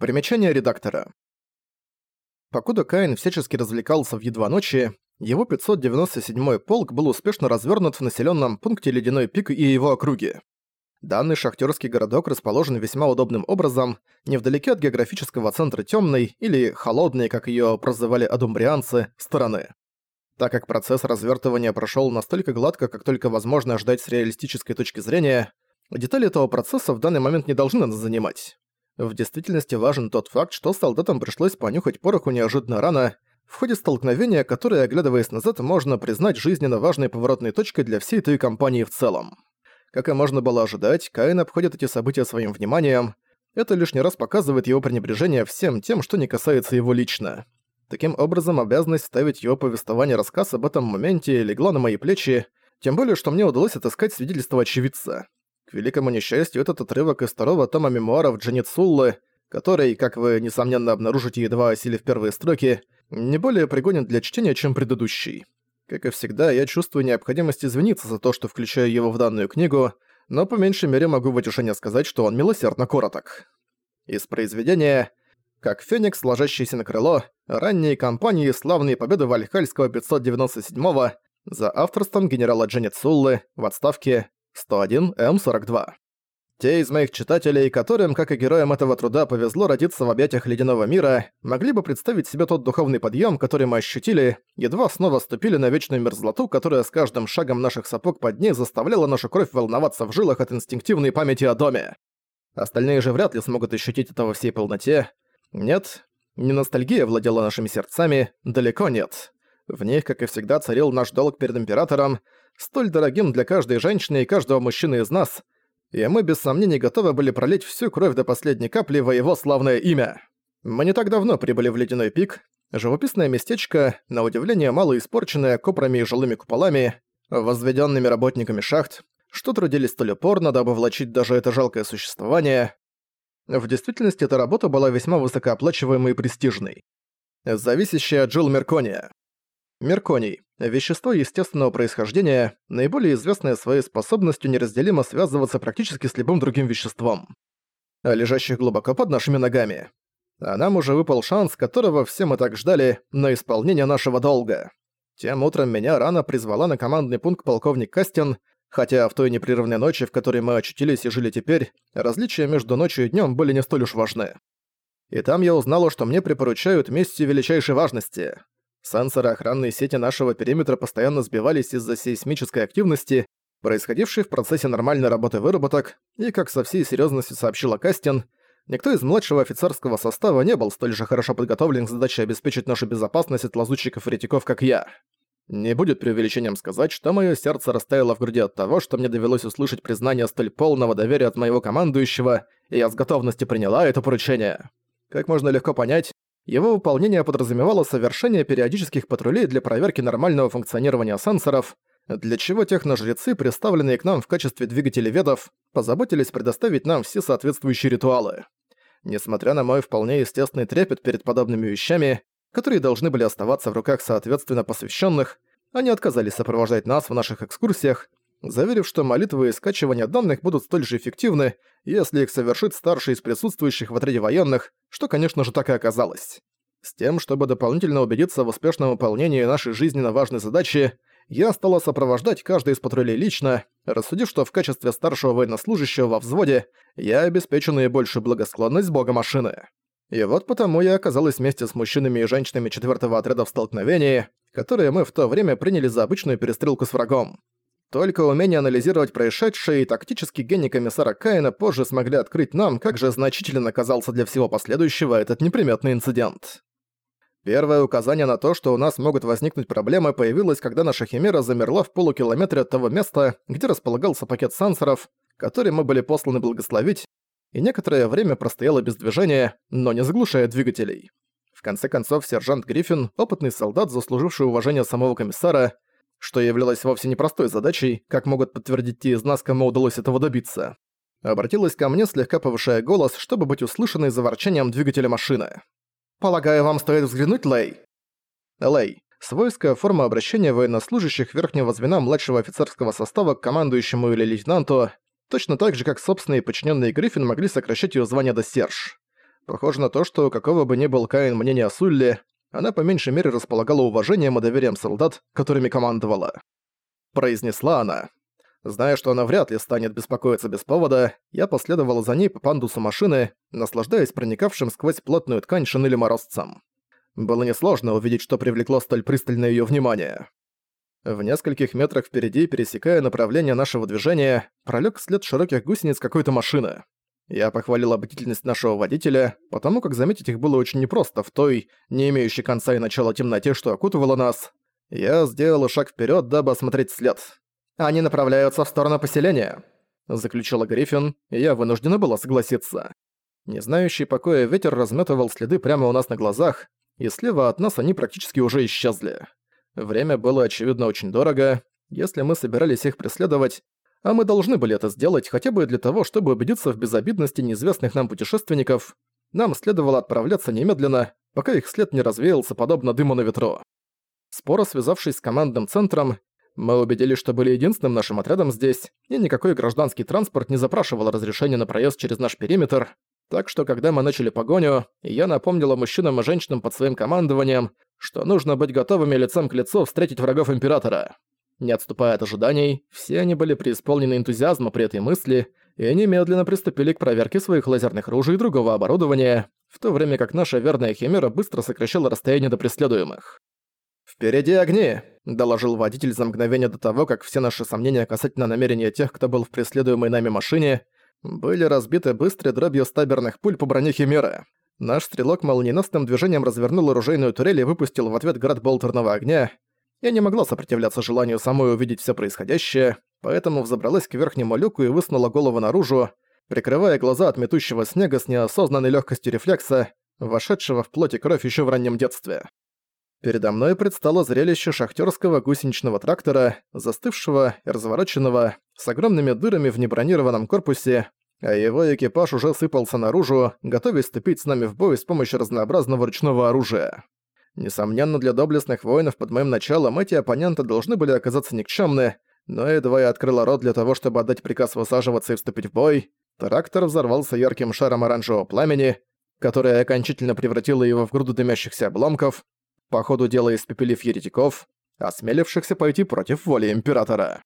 Примечание редактора. Покуда Каин всячески развлекался в едва ночи, его 597-й полк был успешно развернут в населенном пункте Ледяной пик и его округе. Данный шахтерский городок расположен весьма удобным образом, невдалеке от географического центра темной или холодной, как ее прозывали адумбрианцы, стороны. Так как процесс развертывания прошел настолько гладко, как только возможно ожидать с реалистической точки зрения, детали этого процесса в данный момент не должны нас занимать. В действительности важен тот факт, что солдатам пришлось понюхать пороху неожиданно рано, в ходе столкновения, которое, оглядываясь назад, можно признать жизненно важной поворотной точкой для всей той компании в целом. Как и можно было ожидать, Каин обходит эти события своим вниманием. Это лишний раз показывает его пренебрежение всем тем, что не касается его лично. Таким образом, обязанность ставить его повествование рассказ об этом моменте легла на мои плечи, тем более, что мне удалось отыскать свидетельство очевидца. К великому несчастью, этот отрывок из второго тома мемуаров Джанет Суллы, который, как вы, несомненно, обнаружите, едва осилив первые строки, не более пригоден для чтения, чем предыдущий. Как и всегда, я чувствую необходимость извиниться за то, что включаю его в данную книгу, но по меньшей мере могу в утешение сказать, что он милосердно короток. Из произведения «Как Феникс, ложащийся на крыло. Ранние кампании славные победы Вальхальского 597-го» за авторством генерала Дженнет Суллы в отставке 101 М42. Те из моих читателей, которым, как и героям этого труда, повезло родиться в объятиях ледяного мира, могли бы представить себе тот духовный подъем, который мы ощутили, едва снова ступили на вечную мерзлоту, которая с каждым шагом наших сапог под ней заставляла нашу кровь волноваться в жилах от инстинктивной памяти о доме. Остальные же вряд ли смогут ощутить это во всей полноте. Нет, не ностальгия владела нашими сердцами, далеко нет. В них, как и всегда, царил наш долг перед Императором, столь дорогим для каждой женщины и каждого мужчины из нас, и мы без сомнений готовы были пролить всю кровь до последней капли во его славное имя. Мы не так давно прибыли в Ледяной пик, живописное местечко, на удивление мало испорченное копроми и жилыми куполами, возведенными работниками шахт, что трудились столь упорно, дабы влачить даже это жалкое существование. В действительности эта работа была весьма высокооплачиваемой и престижной. Зависящая от жил Меркония. Мерконий – вещество естественного происхождения, наиболее известное своей способностью неразделимо связываться практически с любым другим веществом, лежащих глубоко под нашими ногами. А нам уже выпал шанс, которого все мы так ждали, на исполнение нашего долга. Тем утром меня рано призвала на командный пункт полковник Кастин, хотя в той непрерывной ночи, в которой мы очутились и жили теперь, различия между ночью и днем были не столь уж важны. И там я узнала, что мне припоручают миссию величайшей важности — Сенсоры охранной сети нашего периметра постоянно сбивались из-за сейсмической активности, происходившей в процессе нормальной работы выработок, и, как со всей серьезностью сообщила Кастин, никто из младшего офицерского состава не был столь же хорошо подготовлен к задаче обеспечить нашу безопасность от лазутчиков и ретиков, как я. Не будет преувеличением сказать, что мое сердце растаяло в груди от того, что мне довелось услышать признание столь полного доверия от моего командующего, и я с готовностью приняла это поручение. Как можно легко понять, его выполнение подразумевало совершение периодических патрулей для проверки нормального функционирования сенсоров, для чего техножрецы, представленные к нам в качестве двигателей ведов, позаботились предоставить нам все соответствующие ритуалы. Несмотря на мой вполне естественный трепет перед подобными вещами, которые должны были оставаться в руках соответственно посвященных, они отказались сопровождать нас в наших экскурсиях, заверив, что молитвы и скачивание данных будут столь же эффективны, если их совершит старший из присутствующих в отряде военных, что, конечно же, так и оказалось. С тем, чтобы дополнительно убедиться в успешном выполнении нашей жизненно важной задачи, я стала сопровождать каждый из патрулей лично, рассудив, что в качестве старшего военнослужащего во взводе я обеспечу наибольшую благосклонность бога машины. И вот потому я оказалась вместе с мужчинами и женщинами четвертого отряда в столкновении, которые мы в то время приняли за обычную перестрелку с врагом. Только умение анализировать происшедшее и тактический гений комиссара Каина позже смогли открыть нам, как же значительно оказался для всего последующего этот неприметный инцидент. Первое указание на то, что у нас могут возникнуть проблемы, появилось, когда наша Химера замерла в полукилометре от того места, где располагался пакет сенсоров, который мы были посланы благословить, и некоторое время простояла без движения, но не заглушая двигателей. В конце концов, сержант Гриффин, опытный солдат, заслуживший уважение самого комиссара, что являлось вовсе непростой задачей, как могут подтвердить те из нас, кому удалось этого добиться. Обратилась ко мне, слегка повышая голос, чтобы быть услышанной за ворчанием двигателя машины. «Полагаю, вам стоит взглянуть, Лэй?» Лэй. Свойская форма обращения военнослужащих верхнего звена младшего офицерского состава к командующему или лейтенанту, точно так же, как собственные подчиненные Гриффин могли сокращать ее звание до Серж. Похоже на то, что какого бы ни был Каин мнения о Сулле, она по меньшей мере располагала уважением и доверием солдат, которыми командовала. Произнесла она. Зная, что она вряд ли станет беспокоиться без повода, я последовала за ней по пандусу машины, наслаждаясь проникавшим сквозь плотную ткань шинели морозцем. Было несложно увидеть, что привлекло столь пристальное её внимание. В нескольких метрах впереди, пересекая направление нашего движения, пролёг след широких гусениц какой-то машины. Я похвалил бдительность нашего водителя, потому как заметить их было очень непросто в той, не имеющей конца и начала темноте, что окутывала нас. Я сделал шаг вперёд, дабы осмотреть след. «Они направляются в сторону поселения», — заключила Гриффин, и я вынуждена была согласиться. Не знающий покоя ветер разметывал следы прямо у нас на глазах, и слева от нас они практически уже исчезли. Время было, очевидно, очень дорого, если мы собирались их преследовать, а мы должны были это сделать хотя бы для того, чтобы убедиться в безобидности неизвестных нам путешественников, нам следовало отправляться немедленно, пока их след не развеялся подобно дыму на ветру. Споро связавшись с командным центром, мы убедились, что были единственным нашим отрядом здесь, и никакой гражданский транспорт не запрашивал разрешения на проезд через наш периметр, так что когда мы начали погоню, я напомнила мужчинам и женщинам под своим командованием, что нужно быть готовыми лицом к лицу встретить врагов Императора. Не отступая от ожиданий, все они были преисполнены энтузиазма при этой мысли, и они медленно приступили к проверке своих лазерных ружей и другого оборудования, в то время как наша верная Химера быстро сокращала расстояние до преследуемых. «Впереди огни!» – доложил водитель за мгновение до того, как все наши сомнения касательно намерения тех, кто был в преследуемой нами машине, были разбиты быстрой дробью стаберных пуль по броне Химеры. Наш стрелок молниеносным движением развернул оружейную турель и выпустил в ответ град болтерного огня. Я не могла сопротивляться желанию самой увидеть все происходящее, поэтому взобралась к верхнему люку и высунула голову наружу, прикрывая глаза от метущего снега с неосознанной легкостью рефлекса, вошедшего в плоть и кровь еще в раннем детстве. Передо мной предстало зрелище шахтерского гусеничного трактора, застывшего и развороченного, с огромными дырами в небронированном корпусе, а его экипаж уже сыпался наружу, готовясь вступить с нами в бой с помощью разнообразного ручного оружия. Несомненно, для доблестных воинов под моим началом эти оппоненты должны были оказаться никчемны, но едва я открыла рот для того, чтобы отдать приказ высаживаться и вступить в бой, трактор взорвался ярким шаром оранжевого пламени, которое окончательно превратило его в груду дымящихся обломков, по ходу дела испепелив еретиков, осмелившихся пойти против воли Императора.